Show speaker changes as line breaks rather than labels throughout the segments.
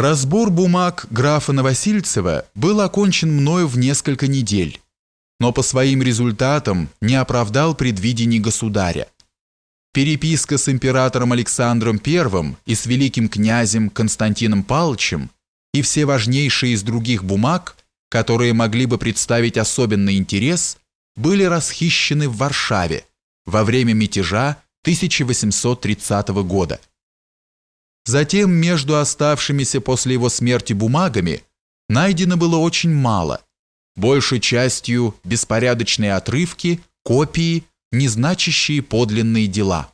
Разбор бумаг графа Новосильцева был окончен мною в несколько недель, но по своим результатам не оправдал предвидений государя. Переписка с императором Александром I и с великим князем Константином Павловичем и все важнейшие из других бумаг, которые могли бы представить особенный интерес, были расхищены в Варшаве во время мятежа 1830 года. Затем между оставшимися после его смерти бумагами найдено было очень мало, большей частью беспорядочные отрывки, копии, не значащие подлинные дела.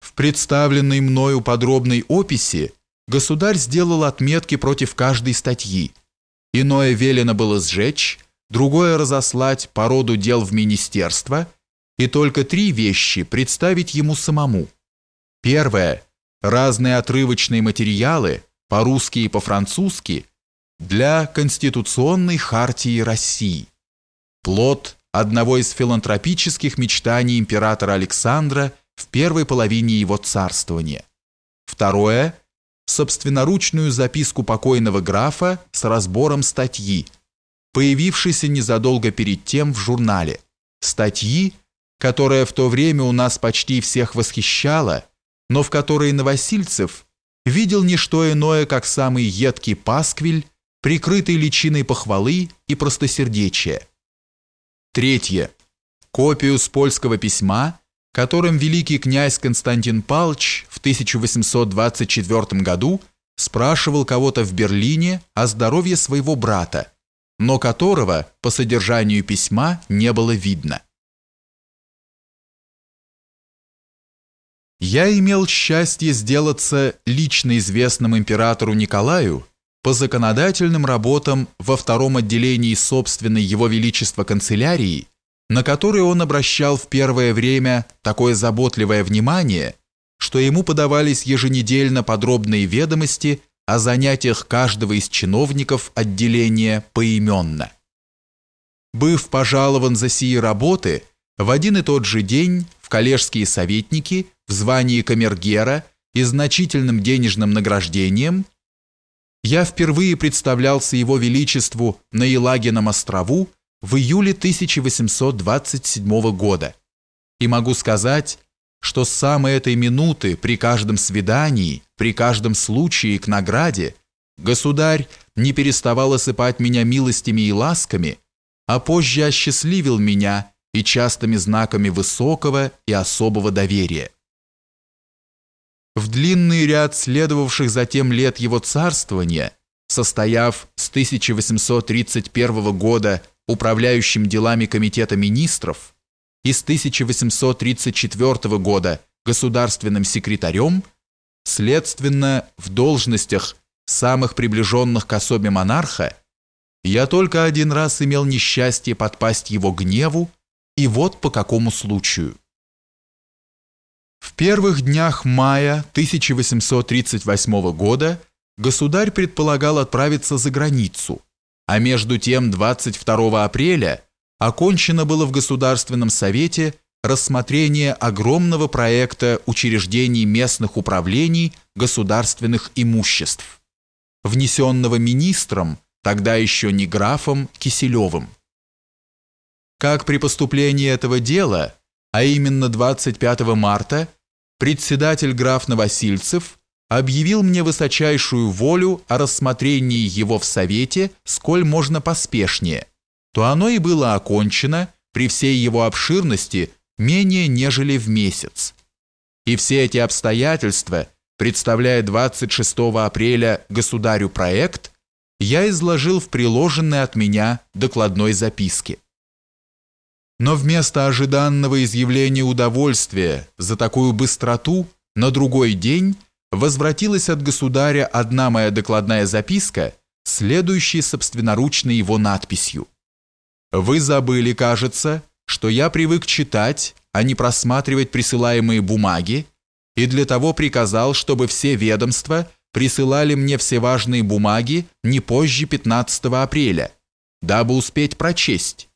В представленной мною подробной описи государь сделал отметки против каждой статьи. Иное велено было сжечь, другое разослать по роду дел в министерство, и только три вещи представить ему самому – Первое. Разные отрывочные материалы, по-русски и по-французски, для Конституционной хартии России. Плод одного из филантропических мечтаний императора Александра в первой половине его царствования. Второе. Собственноручную записку покойного графа с разбором статьи, появившейся незадолго перед тем в журнале. Статьи, которая в то время у нас почти всех восхищала – но в которой Новосильцев видел не что иное, как самый едкий пасквиль, прикрытый личиной похвалы и простосердечия. Третье. Копию с польского письма, которым великий князь Константин Палч в 1824 году спрашивал кого-то в Берлине о здоровье своего брата, но которого по содержанию письма не было видно. Я имел счастье сделаться лично известным императору Николаю по законодательным работам во втором отделении собственной Его Величества канцелярии, на которые он обращал в первое время такое заботливое внимание, что ему подавались еженедельно подробные ведомости о занятиях каждого из чиновников отделения поименно. Быв пожалован за сии работы, в один и тот же день коллежские советники – в звании камергера и значительным денежным награждением, я впервые представлялся его величеству на Елагином острову в июле 1827 года. И могу сказать, что с самой этой минуты при каждом свидании, при каждом случае к награде, государь не переставал осыпать меня милостями и ласками, а позже осчастливил меня и частыми знаками высокого и особого доверия. В длинный ряд следовавших затем лет его царствования, состояв с 1831 года управляющим делами Комитета министров и с 1834 года государственным секретарем, следственно, в должностях, самых приближенных к особе монарха, я только один раз имел несчастье подпасть его гневу, и вот по какому случаю. В первых днях мая 1838 года государь предполагал отправиться за границу, а между тем 22 апреля окончено было в Государственном совете рассмотрение огромного проекта учреждений местных управлений государственных имуществ, внесенного министром, тогда еще не графом Киселевым. Как при поступлении этого дела – а именно 25 марта, председатель граф Новосильцев объявил мне высочайшую волю о рассмотрении его в Совете сколь можно поспешнее, то оно и было окончено при всей его обширности менее нежели в месяц. И все эти обстоятельства, представляя 26 апреля государю проект, я изложил в приложенной от меня докладной записке. Но вместо ожиданного изъявления удовольствия за такую быстроту на другой день возвратилась от государя одна моя докладная записка, следующая собственноручной его надписью. «Вы забыли, кажется, что я привык читать, а не просматривать присылаемые бумаги, и для того приказал, чтобы все ведомства присылали мне все важные бумаги не позже 15 апреля, дабы успеть прочесть»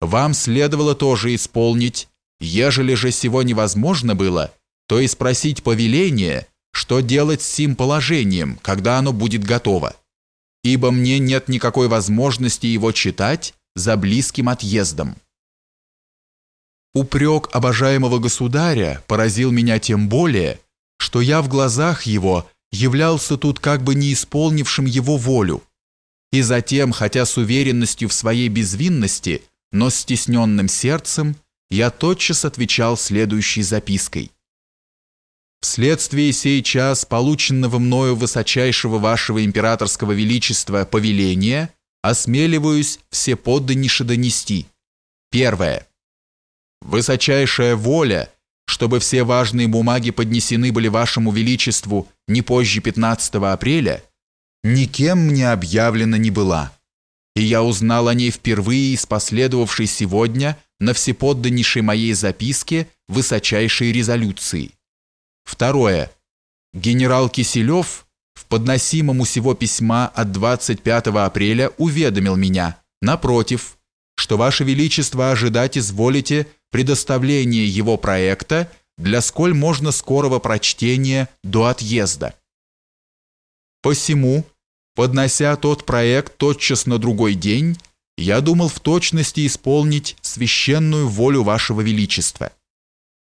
вам следовало тоже исполнить, ежели же сего невозможно было, то и спросить повеление, что делать с сим положением, когда оно будет готово, ибо мне нет никакой возможности его читать за близким отъездом. Упрек обожаемого государя поразил меня тем более, что я в глазах его являлся тут как бы не исполнившим его волю, и затем, хотя с уверенностью в своей безвинности, но стесненным сердцем, я тотчас отвечал следующей запиской. Вследствие сей час полученного мною высочайшего вашего императорского величества повеления осмеливаюсь все подданнейше донести. Первое. Высочайшая воля, чтобы все важные бумаги поднесены были вашему величеству не позже 15 апреля, никем мне объявлена не была. И я узнал о ней впервые из последовавшей сегодня на всеподданнейшей моей записке высочайшей резолюции. Второе. Генерал Киселев в подносимом у сего письма от 25 апреля уведомил меня, напротив, что Ваше Величество ожидать изволите предоставление его проекта для сколь можно скорого прочтения до отъезда. Посему, поднося тот проект тотчас на другой день, я думал в точности исполнить священную волю Вашего Величества –